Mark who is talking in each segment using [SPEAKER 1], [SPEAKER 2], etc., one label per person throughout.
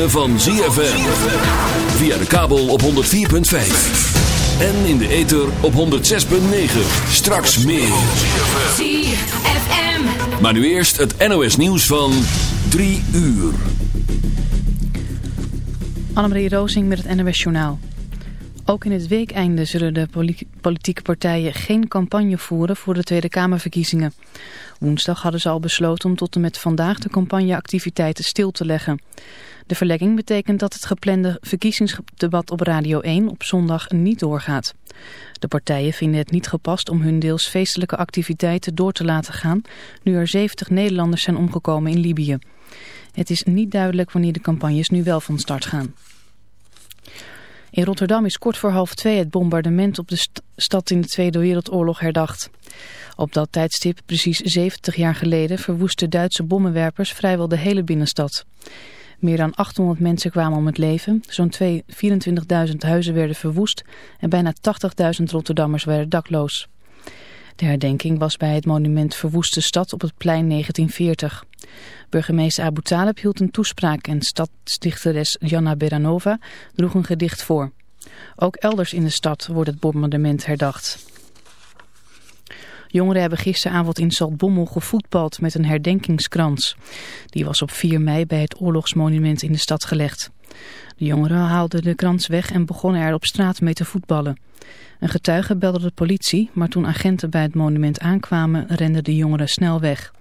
[SPEAKER 1] ritme van ZFM. Via de kabel op 104.5. En in de ether op 106.9. Straks meer.
[SPEAKER 2] ZFM.
[SPEAKER 1] Maar nu eerst het NOS nieuws van 3 uur.
[SPEAKER 3] Annemarie Rozing met het NOS Journaal. Ook in het weekeinde zullen de politieke partijen geen campagne voeren voor de Tweede Kamerverkiezingen. Woensdag hadden ze al besloten om tot en met vandaag de campagneactiviteiten stil te leggen. De verlegging betekent dat het geplande verkiezingsdebat op Radio 1 op zondag niet doorgaat. De partijen vinden het niet gepast om hun deels feestelijke activiteiten door te laten gaan, nu er 70 Nederlanders zijn omgekomen in Libië. Het is niet duidelijk wanneer de campagnes nu wel van start gaan. In Rotterdam is kort voor half twee het bombardement op de stad in de Tweede Wereldoorlog herdacht. Op dat tijdstip, precies 70 jaar geleden, verwoesten Duitse bommenwerpers vrijwel de hele binnenstad. Meer dan 800 mensen kwamen om het leven, zo'n 24.000 huizen werden verwoest en bijna 80.000 Rotterdammers werden dakloos. De herdenking was bij het monument Verwoeste Stad op het plein 1940. Burgemeester Abu Talib hield een toespraak en stadsdichteres Jana Beranova droeg een gedicht voor. Ook elders in de stad wordt het bombardement herdacht. Jongeren hebben gisteravond in Zaltbommel gevoetbald met een herdenkingskrans. Die was op 4 mei bij het oorlogsmonument in de stad gelegd. De jongeren haalden de krans weg en begonnen er op straat mee te voetballen. Een getuige belde de politie, maar toen agenten bij het monument aankwamen renden de jongeren snel weg.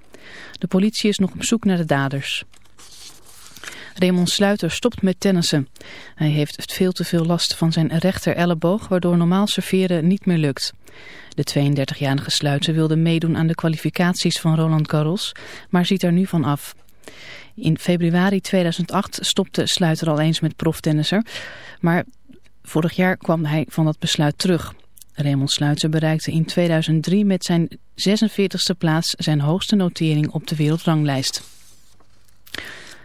[SPEAKER 3] De politie is nog op zoek naar de daders. Raymond Sluiter stopt met tennissen. Hij heeft veel te veel last van zijn rechter elleboog, waardoor normaal serveren niet meer lukt. De 32-jarige Sluiter wilde meedoen aan de kwalificaties van Roland Garros, maar ziet er nu van af. In februari 2008 stopte Sluiter al eens met proftennisser, maar vorig jaar kwam hij van dat besluit terug. Raymond Sluiter bereikte in 2003 met zijn 46e plaats zijn hoogste notering op de wereldranglijst.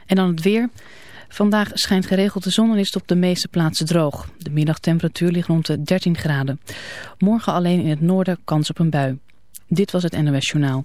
[SPEAKER 3] En dan het weer. Vandaag schijnt geregeld de zon en is het op de meeste plaatsen droog. De middagtemperatuur ligt rond de 13 graden. Morgen alleen in het noorden kans op een bui. Dit was het NOS Journaal.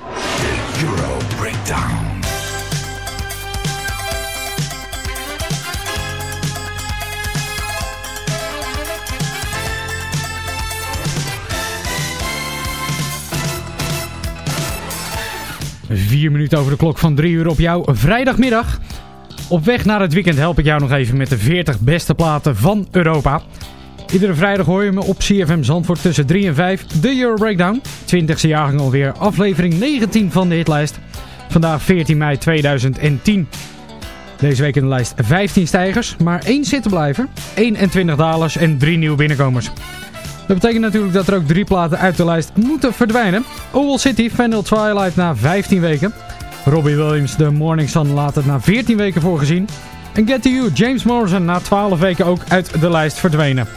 [SPEAKER 4] Vier minuten over de klok van drie uur op jouw vrijdagmiddag. Op weg naar het weekend help ik jou nog even met de 40 beste platen van Europa. Iedere vrijdag hoor je me op CFM Zandvoort tussen 3 en 5. De Euro Breakdown. 20e jaargang alweer. Aflevering 19 van de hitlijst. Vandaag 14 mei 2010. Deze week in de lijst 15 stijgers, maar één zittenblijver, 21 dalers en 3 nieuwe binnenkomers. Dat betekent natuurlijk dat er ook drie platen uit de lijst moeten verdwijnen. Owl City, Vandal Twilight na 15 weken. Robbie Williams, The Morning Sun laat het na 14 weken voorgezien. En Get To You, James Morrison, na 12 weken ook uit de lijst verdwenen.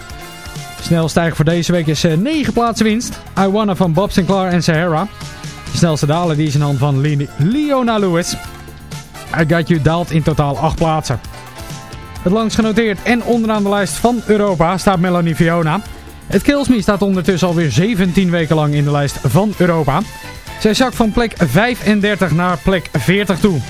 [SPEAKER 4] Snel stijgen voor deze week is 9 plaatsen winst. I Wanna van Bob Sinclair en Sahara. Snelste daler die is in hand van Le Leona Lewis. I Got You daalt in totaal 8 plaatsen. Het langst genoteerd en onderaan de lijst van Europa staat Melanie Fiona. Het Kills Me staat ondertussen alweer 17 weken lang in de lijst van Europa. Zij zakt van plek 35 naar plek 40 toe.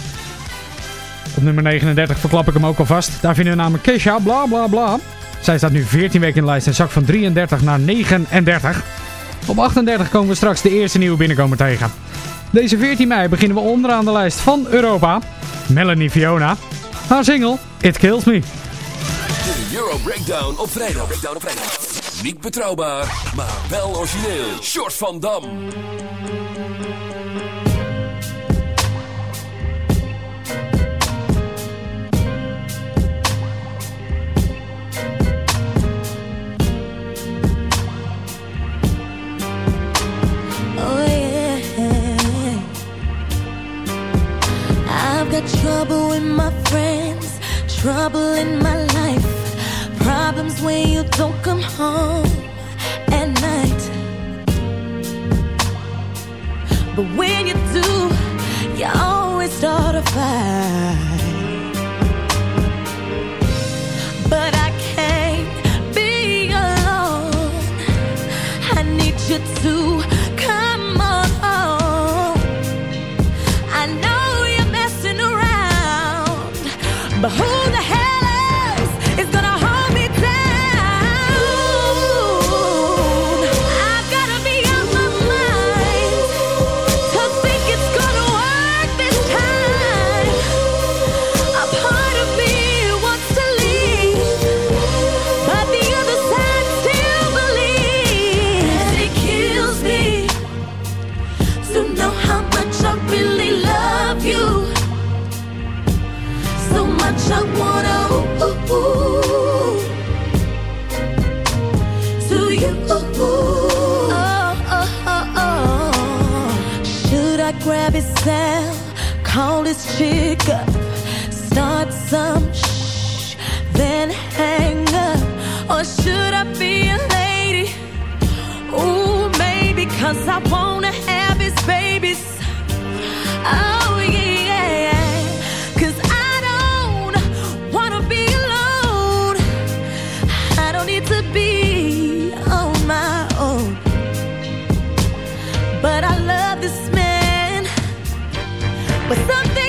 [SPEAKER 4] Op nummer 39 verklap ik hem ook alvast. Daar vinden we namelijk Kesha, bla bla bla. Zij staat nu 14 weken in de lijst en zakt van 33 naar 39. Op 38 komen we straks de eerste nieuwe binnenkomer tegen. Deze 14 mei beginnen we onderaan de lijst van Europa. Melanie Fiona. Haar single It Kills Me.
[SPEAKER 1] De Euro Breakdown op vrijdag. Breakdown op vrijdag. Niet betrouwbaar, maar wel origineel. Short van Dam.
[SPEAKER 5] Oh yeah. I've got trouble with my friends, trouble in my life, problems when you don't come home at night. But when you do, you always start a fight. But I can't be alone. I need you to come on. I know you're messing around, but who call this chick up, start some shh, then hang up? Or should I be a lady? Ooh, maybe cause I wanna
[SPEAKER 4] with something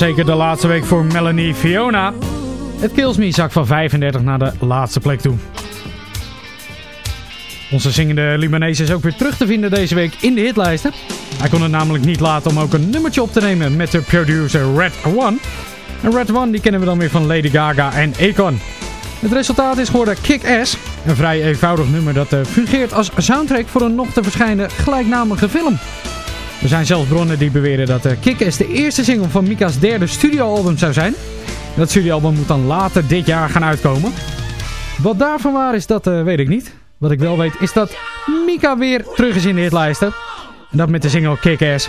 [SPEAKER 4] zeker de laatste week voor Melanie Fiona. Het Kills Me zak van 35 naar de laatste plek toe. Onze zingende Libanese is ook weer terug te vinden deze week in de hitlijsten.
[SPEAKER 6] Hij kon het namelijk niet laten om ook een nummertje op te nemen met de producer Red One. En Red One die kennen we dan weer van Lady Gaga en Akon. Het resultaat is geworden Kick-Ass, een vrij eenvoudig nummer dat uh, fungeert als soundtrack voor een nog te verschijnen gelijknamige film. Er zijn zelfs bronnen die beweren dat uh, Kick-Ass de eerste single van Mika's derde studioalbum zou zijn. Dat studioalbum moet dan later dit jaar gaan uitkomen. Wat daarvan waar is, dat uh, weet ik niet. Wat ik wel weet is dat Mika weer terug is in de hitlijsten. En dat met de single Kick-Ass.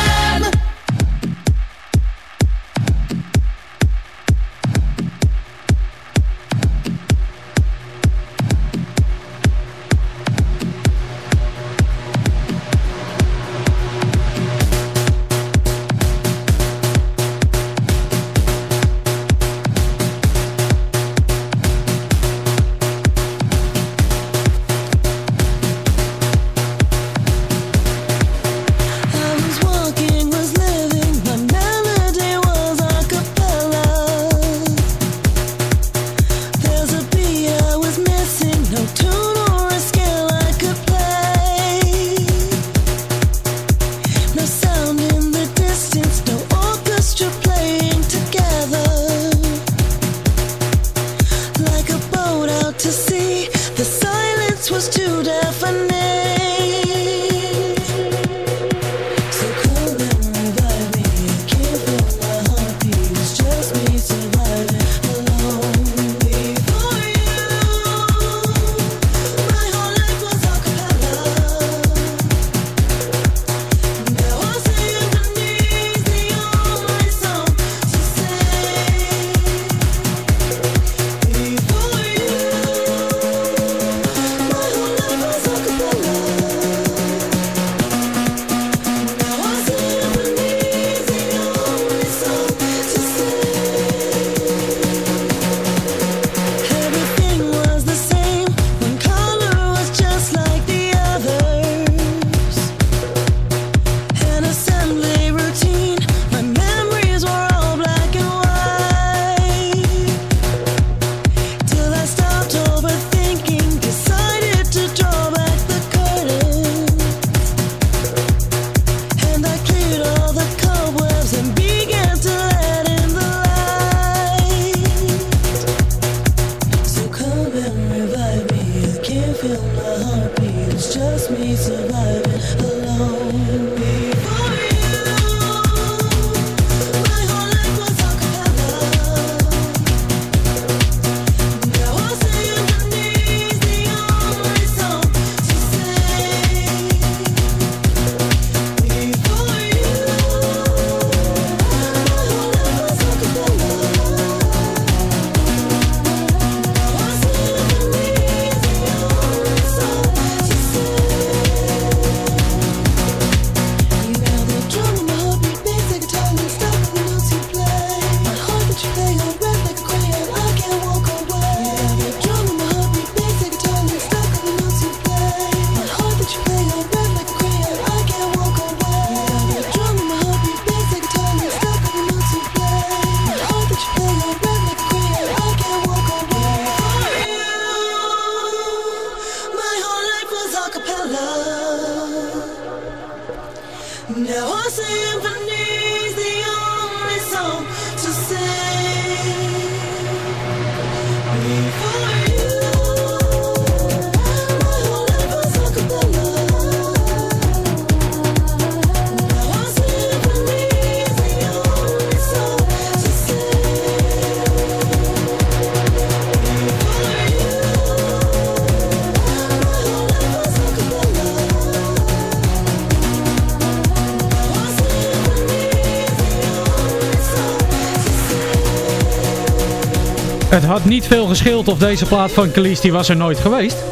[SPEAKER 4] Het had niet veel gescheeld of deze plaat van Calice die was er nooit geweest.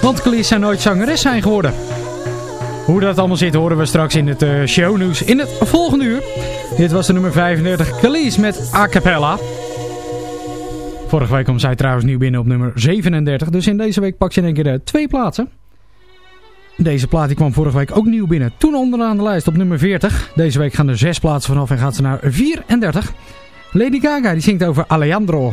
[SPEAKER 4] Want Calice zou nooit zangeres zijn geworden. Hoe dat allemaal zit horen we straks in het eh, shownieuws in het volgende uur. Dit was de nummer 35 Calice met A Cappella. Vorige week kwam zij trouwens nieuw binnen op nummer 37. Dus in deze week pak je in één keer eh, twee plaatsen. Deze plaat die kwam vorige week ook nieuw binnen. Toen onderaan de lijst op nummer 40. Deze week gaan er zes plaatsen vanaf en gaat ze naar 34. Lady Gaga die zingt over Alejandro.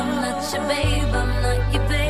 [SPEAKER 7] I'm not your babe, I'm not your babe.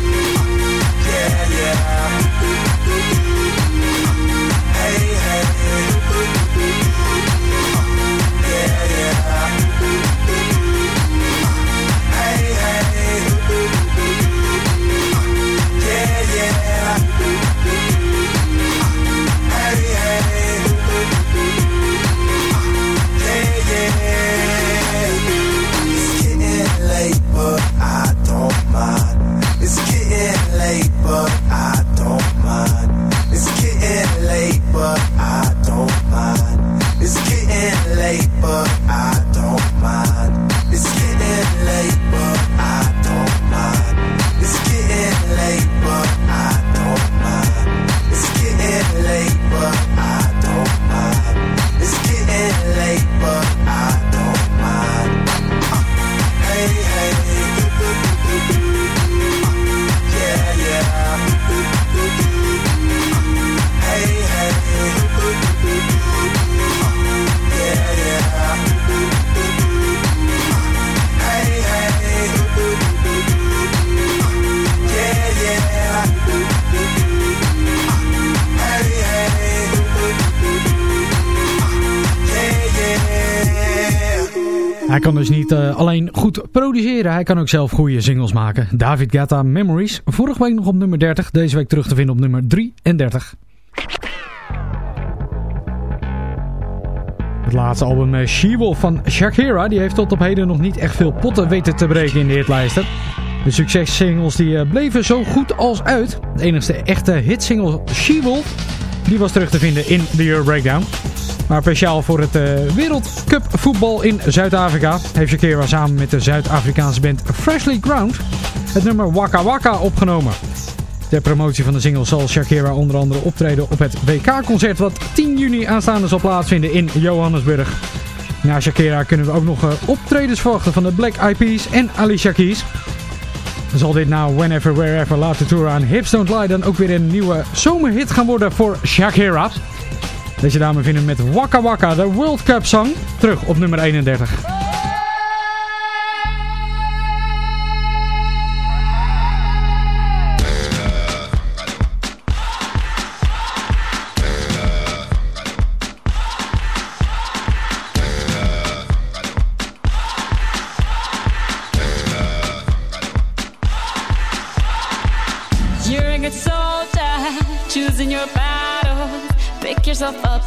[SPEAKER 8] yeah, yeah.
[SPEAKER 4] Goed produceren, hij kan ook zelf goede singles maken. David Guetta Memories, vorige week nog op nummer 30, deze week terug te vinden op nummer 33. Het laatste album eh, She-Wolf van Shakira, die heeft tot op heden nog niet echt veel potten weten te breken in de hitlijsten. De successingles die eh, bleven zo goed als uit. De enigste echte hitsingle She-Wolf, die was terug te vinden in de Euro Breakdown. Maar speciaal voor het eh, Wereldcup voetbal in Zuid-Afrika heeft Shakira samen met de Zuid-Afrikaanse band Freshly Ground het nummer Waka Waka opgenomen. Ter promotie van de single zal Shakira onder andere optreden op het WK-concert wat 10 juni aanstaande zal plaatsvinden in Johannesburg. Na Shakira kunnen we ook nog eh, optredens verwachten van de Black Eyed Peas en Alicia Keys. Zal dit nou Whenever Wherever Later Tour aan Hips Don't Lie dan ook weer een nieuwe zomerhit gaan worden voor Shakira? Deze dame vinden met Waka Waka de World Cup song terug op nummer 31.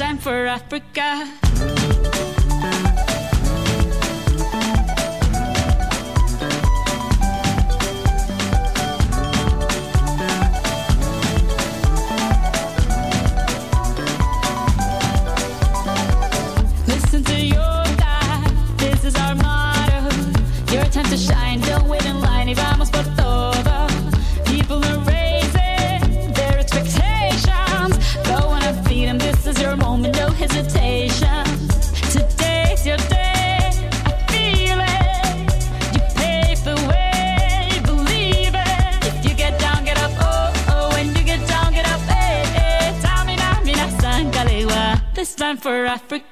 [SPEAKER 5] time for Africa. I.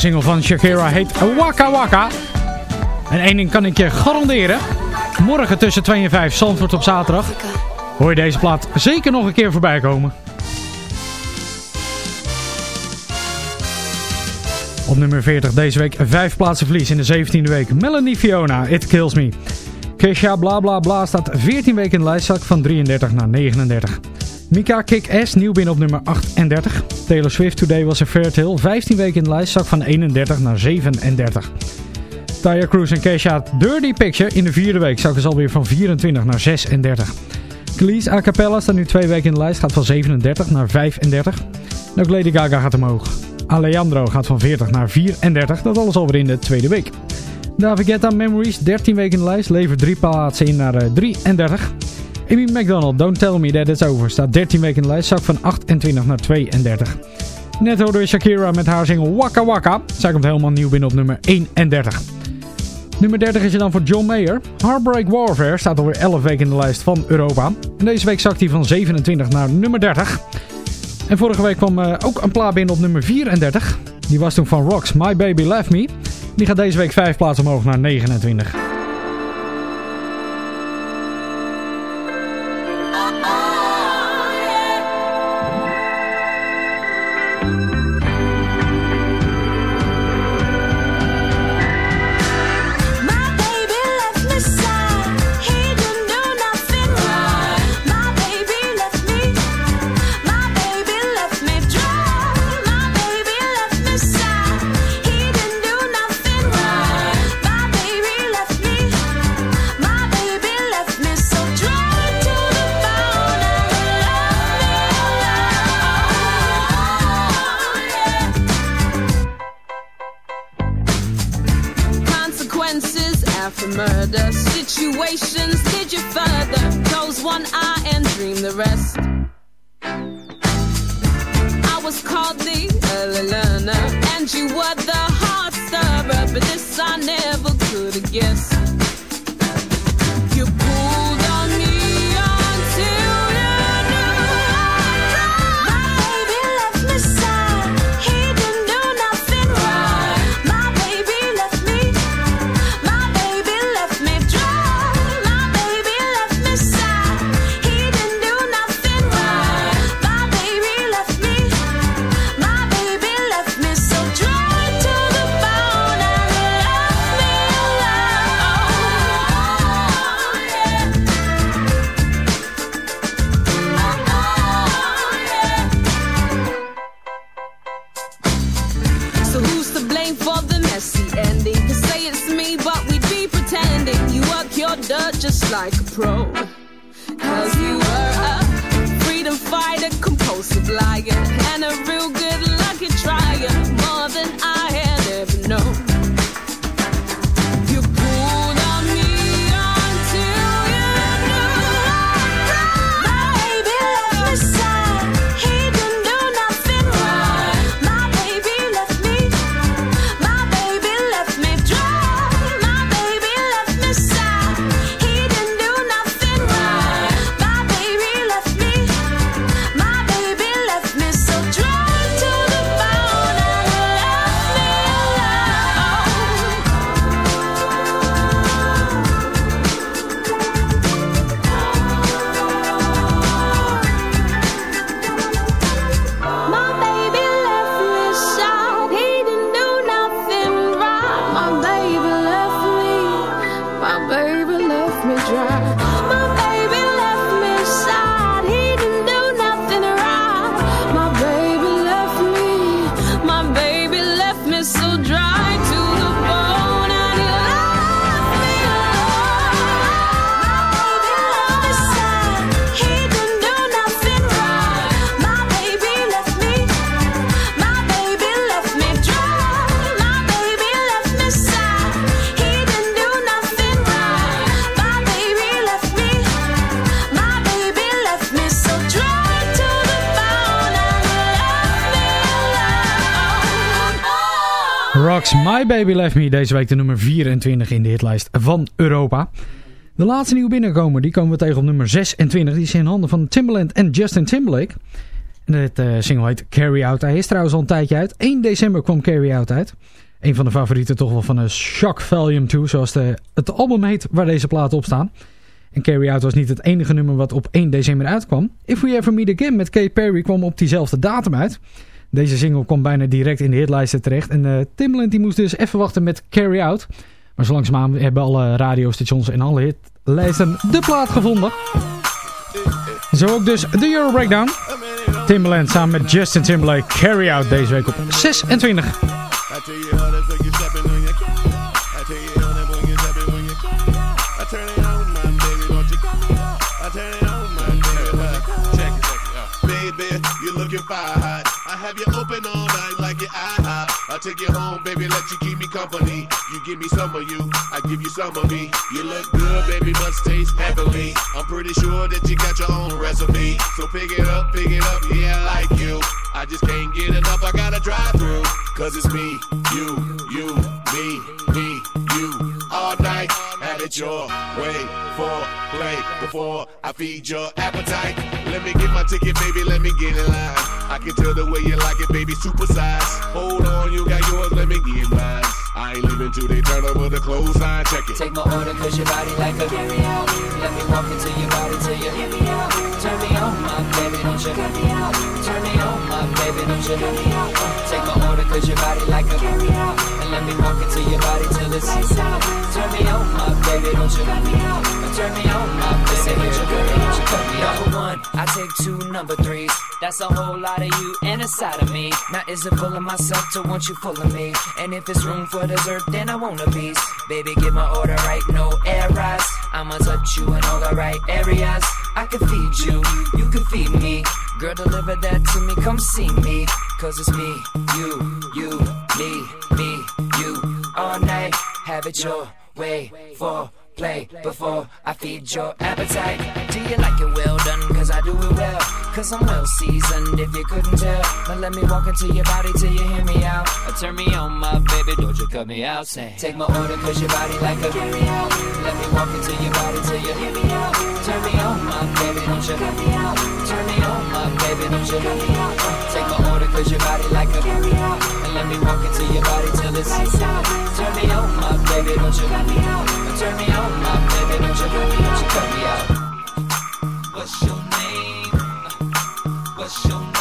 [SPEAKER 4] single van Shakira heet Waka Waka. En één ding kan ik je garanderen. Morgen tussen 2 en 5, Zandvoort op zaterdag. Hoor je deze plaat zeker nog een keer voorbij komen. Op nummer 40 deze week 5 plaatsen verlies in de 17e week. Melanie Fiona, It Kills Me. Kesha Bla Bla Bla staat 14 weken in de lijstzak van 33 naar 39. Mika Kick S nieuw binnen op nummer 38. Taylor Swift Today was a Fair Tale 15 weken in de lijstzak van 31 naar 37. Taya Cruz en Kesha Dirty Picture in de vierde week zakken ze alweer van 24 naar 36. Cleese A Cappella staat nu twee weken in de lijst, gaat van 37 naar 35. En ook Lady Gaga gaat omhoog. Alejandro gaat van 40 naar 34, dat alles alweer in de tweede week. David Guetta Memories, 13 weken in de lijst, levert drie plaatsen in naar eh, 33. Amy McDonald, Don't Tell Me That It's Over, staat 13 weken in de lijst, zak van 28 naar 32. Net hoorden we Shakira met haar single Waka Waka. Zij komt helemaal nieuw binnen op nummer 31. Nummer 30 is er dan voor John Mayer. Heartbreak Warfare staat alweer 11 weken in de lijst van Europa. En deze week zakt hij van 27 naar nummer 30. En vorige week kwam eh, ook een plaat binnen op nummer 34. Die was toen van Rocks, My Baby Left Me. Die gaat deze week 5 plaatsen omhoog naar 29.
[SPEAKER 9] My Baby Left Me,
[SPEAKER 4] deze week de nummer 24 in de hitlijst van Europa. De laatste nieuwe binnenkomen, die komen we tegen op nummer 26. Die is in handen van Timbaland en Justin Timberlake. En eh, single heet Carry Out. Hij is trouwens al een tijdje uit. 1 december kwam Carry Out uit. Een van de favorieten toch wel van een Shock Volume 2, zoals de, het album heet waar deze platen op staan. En Carry Out was niet het enige nummer wat op 1 december uitkwam. If We Ever Meet Again met Katy Perry kwam op diezelfde datum uit. Deze single kwam bijna direct in de hitlijsten terecht. En eh, Timbaland die moest dus even wachten met Carry Out. Maar zo langzaamaan hebben alle radiostations en alle hitlijsten de plaat gevonden. Zo ook dus de Euro Breakdown. Timbaland samen met Justin Timberlake Carry Out deze week op 26.
[SPEAKER 10] I tell you how that's like you stepping on your cat. I tell you how that when you stepping on your cat. I turn it on, my baby, looking. Have you open all night like your IHOP. I take you home, baby, let you keep me company. You give me some of you, I give you some of me. You look good, baby, must taste heavenly. I'm pretty sure that you got your own recipe. So pick it up, pick it up, yeah, I like you. I just can't get enough, I gotta drive through. Cause it's me, you, you, me, me, you. All night, have it your way for play before I feed your appetite. Let me get my ticket, baby, let me get in line. I can tell the way you like it, baby, super size. Hold on, you got yours, let me get leaving till they turn over the clothesline, check it.
[SPEAKER 11] Take my order cause your body like a carry out. Let me walk into your body till you hear me out. Turn me on, my baby, don't you cut me out. Turn me on, my baby, don't you cut me out. Take my order cause your body like a carry out. And let me walk into your body till it's lights out. Turn me on, my baby, don't you cut me out. Turn me on, my baby, don't you cut me out. You cut me out. Number one, I take two number threes. That's a whole lot of you and a side of me. Now is it full of myself to want you full of me? And if it's room for dessert, then I want a piece. Baby, get my order right, no errors. I'ma touch you in all the right areas. I can feed you, you can feed me. Girl, deliver that to me, come see me. Cause it's me, you, you, me, me, you. All night, have it your way for play before I feed your appetite. Do you like it well done? Cause I do it well. Cause I'm well seasoned if you couldn't tell. Now let me walk into your body till you hear me out. Or turn me on, my baby, don't you cut me out. Say, take my order cause your body like a carry out. Let me walk into your body till you hear me out. Turn me on, my baby, don't you cut me out. Turn me on, my baby, don't you cut me out. Uh, take my order cause your body like a carry out. And let me walk into your body till it's lights out. Turn me on, my baby, don't you cut me out. Uh, turn me on, my baby, don't me, don't cut me out. What's your name? What's your number?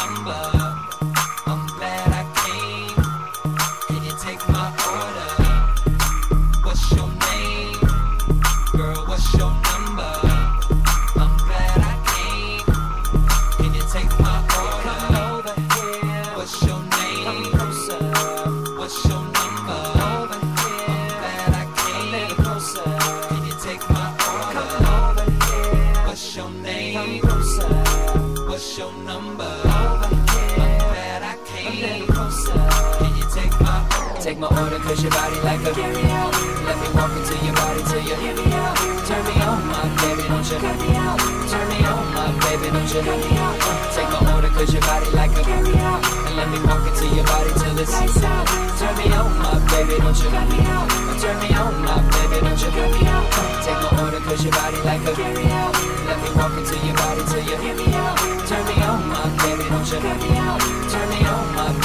[SPEAKER 11] Cause your body like a carry out. Let me walk into your body till you hear me out. Turn me on, my baby, don't you cut me out. Turn me on, my baby, don't you cut me out. Take my order, cause your body like a carry out. And let me walk into your body till it's lights out. Turn me on, my baby, don't you cut me out. Turn me on, my baby, don't you cut me out. Take my order, cause your body like a carry out. Let me walk into your body till you hear me out. Turn me on, my baby, don't you cut me out. Turn me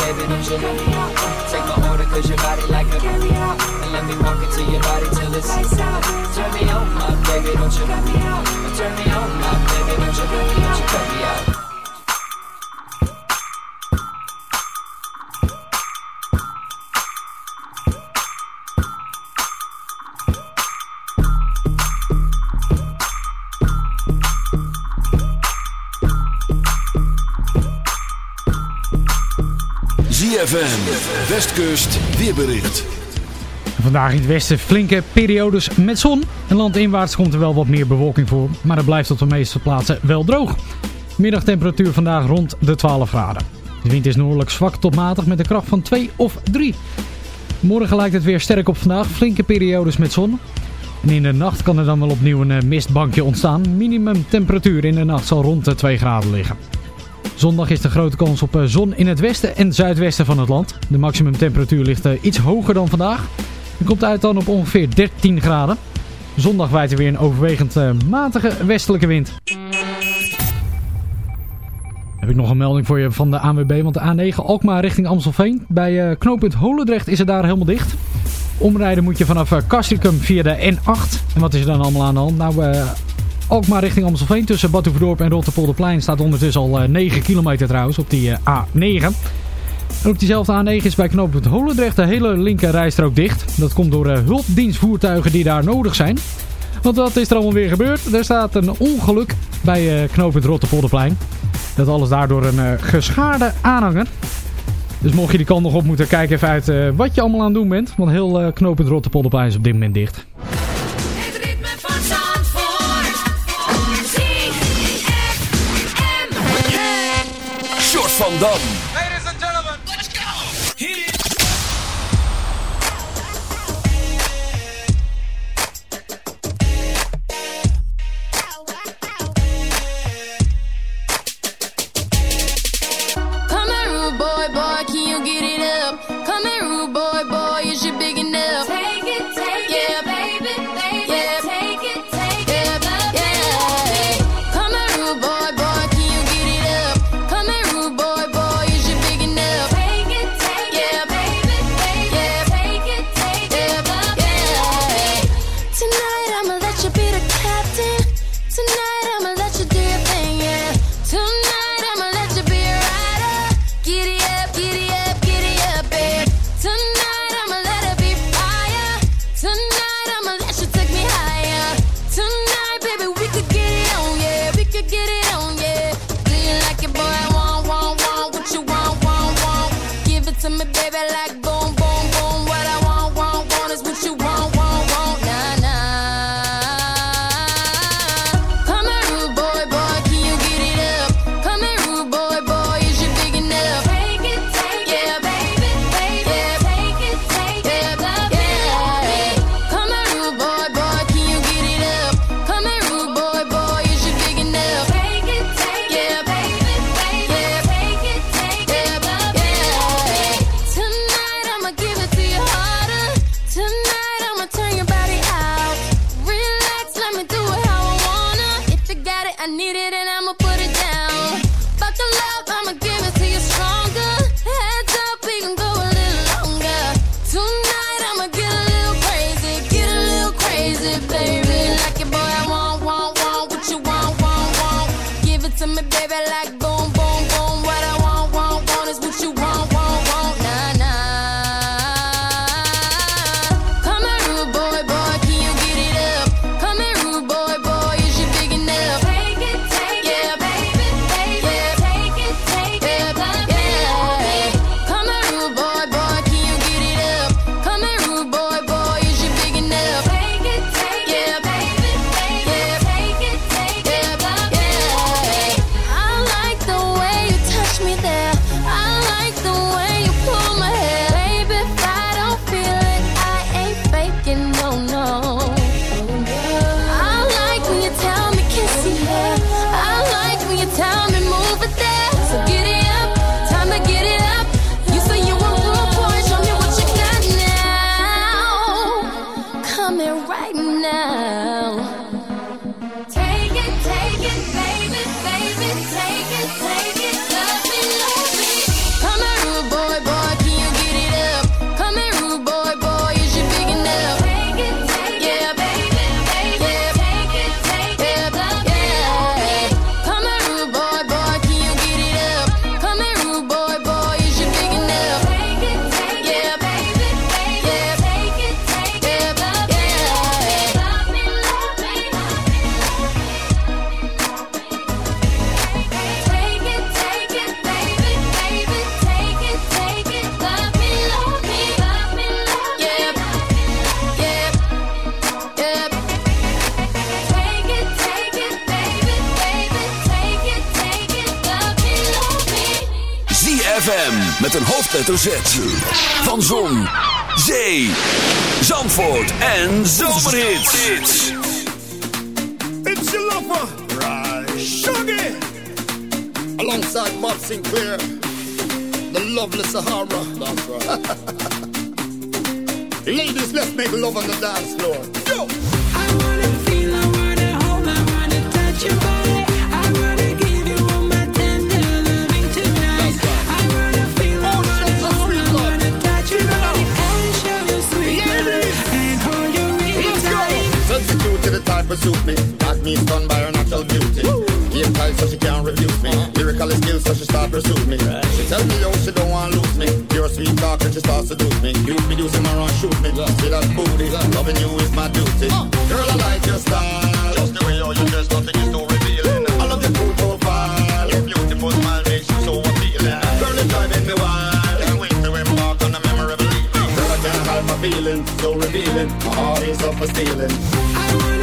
[SPEAKER 11] baby, don't you cut me out. Take my order, cause your body like a carry out. And let me walk into your body till it's lights out. Turn me on, my baby, don't you cut me out. Turn me on, my baby, don't you cut me out. You cut me out.
[SPEAKER 12] Westkust, weerbericht.
[SPEAKER 4] Vandaag in het westen flinke periodes met zon. En landinwaarts komt er wel wat meer bewolking voor, maar het blijft op de meeste plaatsen wel droog. Middagtemperatuur vandaag rond de 12 graden. De wind is noordelijk zwak tot matig met een kracht van 2 of 3. Morgen lijkt het weer sterk op vandaag, flinke periodes met zon. En in de nacht kan er dan wel opnieuw een eh, mistbankje ontstaan. Minimum temperatuur in de nacht zal rond de 2 graden liggen. Zondag is de grote kans op eh, zon in het westen en zuidwesten van het land. De maximumtemperatuur ligt eh, iets hoger dan vandaag. Het komt uit dan op ongeveer 13 graden. Zondag waait er weer een overwegend eh, matige westelijke wind. Heb ik nog een melding voor je van de ANWB, want de A9 Alkmaar richting Amstelveen. Bij knooppunt Holendrecht is het daar helemaal dicht. Omrijden moet je vanaf Castricum via de N8. En wat is er dan allemaal aan de hand? Nou, eh, Alkmaar richting Amstelveen tussen Batuverdorp en Rotterpolderplein staat ondertussen al eh, 9 kilometer trouwens op die eh, A9. En op diezelfde A9 is bij knooppunt Holendrecht de hele linker rijstrook dicht. Dat komt door eh, hulpdienstvoertuigen die daar nodig zijn. Want wat is er allemaal weer gebeurd? Er staat een ongeluk bij eh, knooppunt Rotterpolderplein. Dat alles daardoor een eh, geschaarde aanhanger. Dus mocht je die kant nog op moeten, kijk even uit eh, wat je allemaal aan het doen bent. Want heel eh, knooppunt Rotterpolderplein is op dit moment dicht.
[SPEAKER 1] Van
[SPEAKER 12] Dam.
[SPEAKER 1] Hoofdletter Z. Van Zon, Zee, Zandvoort en Zomerhits.
[SPEAKER 13] It's your lover, right? Shuggy, alongside Bob Sinclair, the lovely Sahara. That's right. Ladies, let's make love on the dance floor. Yo. To the type of suit me. Got me stunned by her natural beauty. Game tight so she can't refuse me. Lyrical skills so she start pursue me. She tell me yo she don't want lose me. Pure sweet talk and she starts seduce me. You be using my run shoot me. See that booty. Loving you is my duty. Girl I like your style. Just the way you you dress, nothing is too revealing. I love your cool profile. Your beautiful smile makes you so appealing. Girl it's driving me wild. Can't wait to embark on a memorable evening. Girl I can't hide my feelings, so revealing. My heart is up for stealing.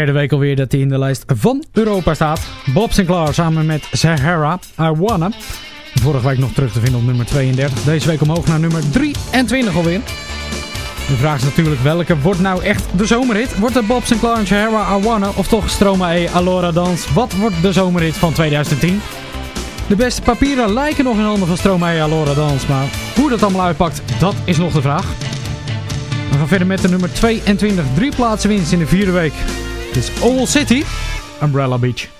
[SPEAKER 4] Derde week alweer dat hij in de lijst van Europa staat. Bob Sinclair samen met Sahara, I. Vorige week nog terug te vinden op nummer 32. Deze week omhoog naar nummer 23 alweer. De vraag is natuurlijk welke wordt nou echt de zomerhit? Wordt het Bob Sinclair en Sahara, I of toch Stromae, Alora Dans? Wat wordt de zomerhit van 2010? De beste papieren lijken nog in handen van Stromae, Alora Dans. Maar hoe dat allemaal uitpakt, dat is nog de vraag. We gaan verder met de nummer 22. Drie plaatsen winst in de vierde week. Dit is Owl City, Umbrella Beach.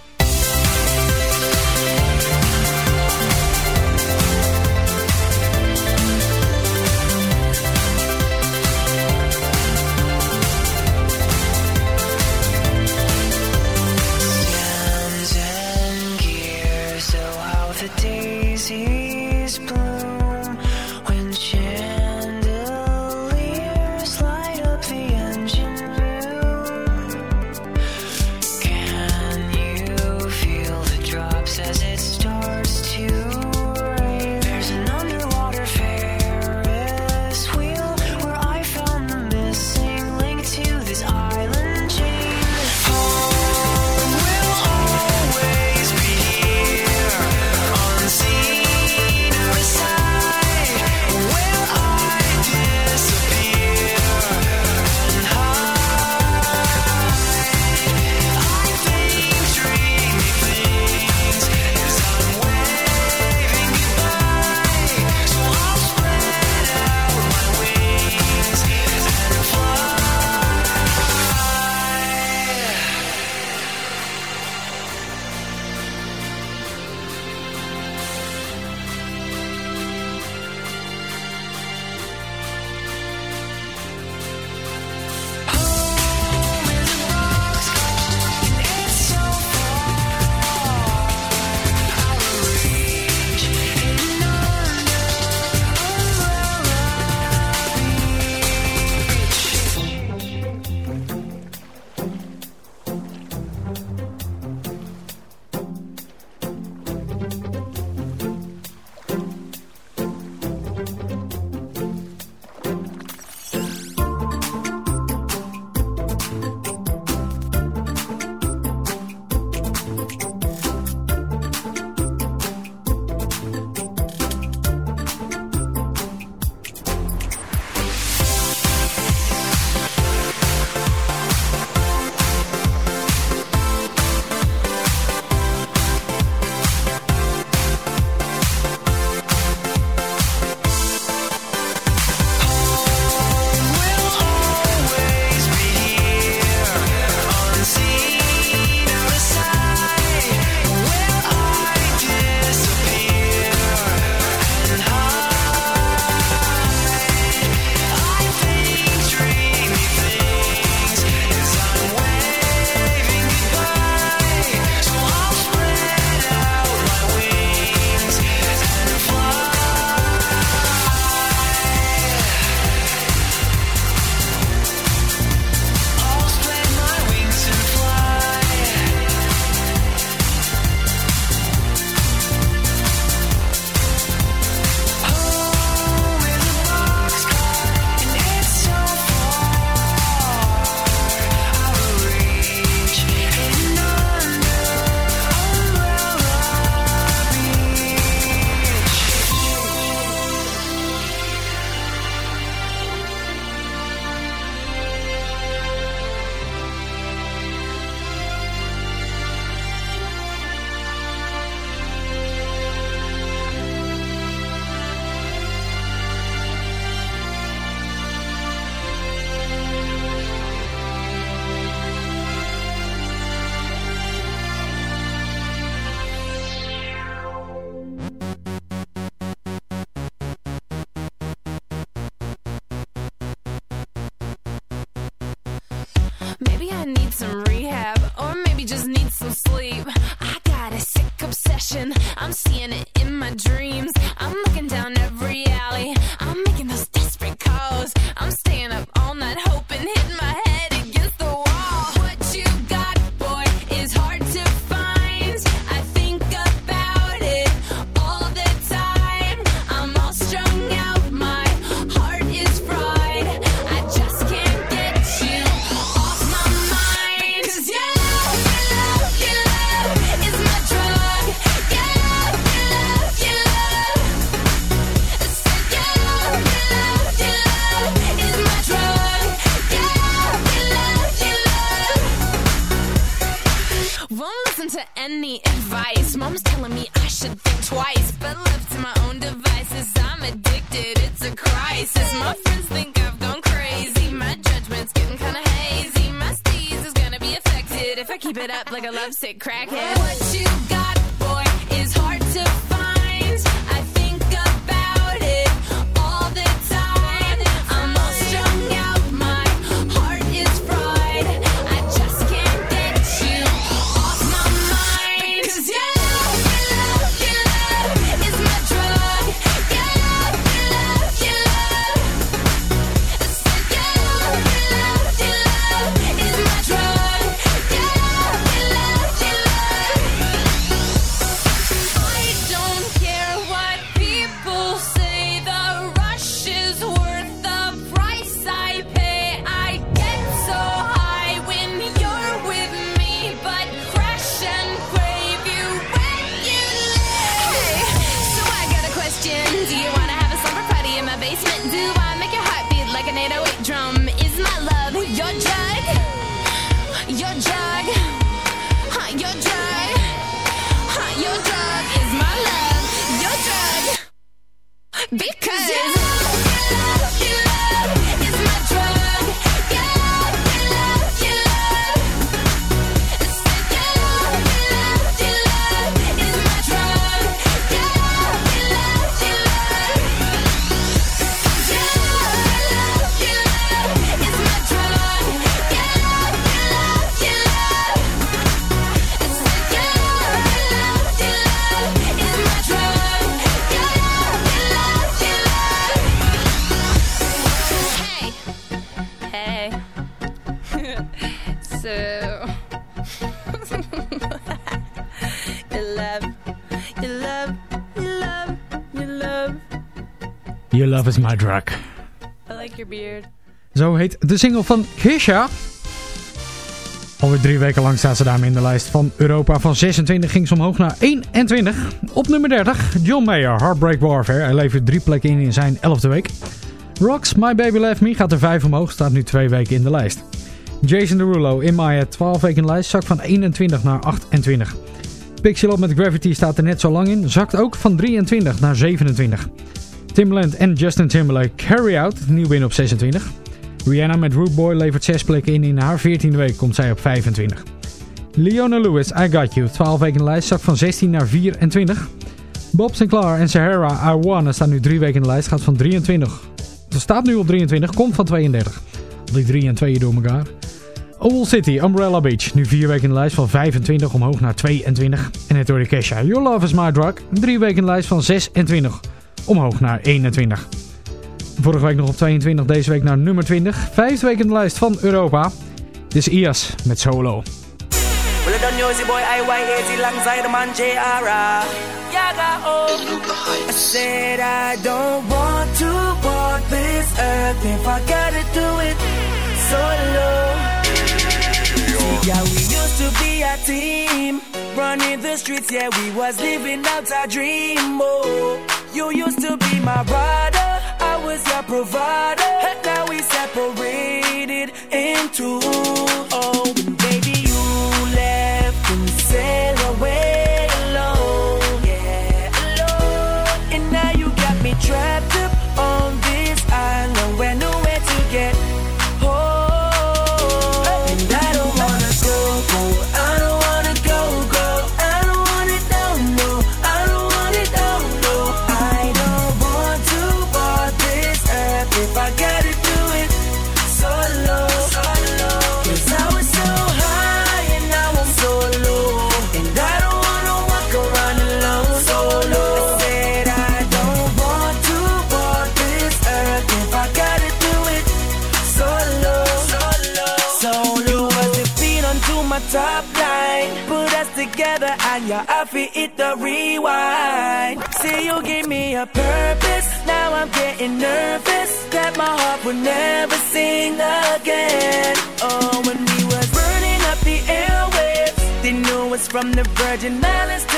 [SPEAKER 12] Won't listen to any advice. Mom's telling me I should think twice, but left to my own devices, I'm addicted. It's a crisis. My friends think I've gone crazy. My judgment's getting kinda hazy. My steez is gonna be affected if I keep it up like a lovesick crackhead. What you got, Your Love is My Drug. I like your beard.
[SPEAKER 4] Zo heet de single van Kesha. Alweer drie weken lang staat ze daarmee in de lijst van Europa. Van 26 ging ze omhoog naar 21. Op nummer 30, John Mayer, Heartbreak Warfare. Hij levert drie plekken in in zijn 11e week. Rocks, My Baby Left Me gaat er 5 omhoog. Staat nu twee weken in de lijst. Jason Derulo, In My Head, 12 weken in de lijst. Zakt van 21 naar 28. Pixie Love met Gravity staat er net zo lang in. Zakt ook van 23 naar 27. Timbaland en Justin Timberlake Carry Out, nieuw binnen op 26. Rihanna met Root Boy levert 6 plekken in. In haar 14e week komt zij op 25. Leona Lewis, I Got You, 12 weken in de lijst, zakt van 16 naar 24. Bob Sinclair en Sahara, I Wanna staan nu 3 weken in de lijst, gaat van 23. Ze staat nu op 23, komt van 32. Al die 3 en 2 door elkaar. Owl City, Umbrella Beach, nu 4 weken in de lijst van 25 omhoog naar 22. En het door de Kesha, Your Love Is My Drug, 3 weken in de lijst van 26 omhoog naar 21. Vorige week nog op 22, deze week naar nummer 20. Vijfde week in de lijst van Europa. Dit is IAS met Solo.
[SPEAKER 14] I boy, IY80 alongside the man JR. Yaga, oh. Said I don't want to walk this earth if I gotta do it solo. Yeah, we used to be a team, running the streets. Yeah, we was living out our dream. Oh, you used to be my rider, I was your provider. Now we separated into oh, Virgin melons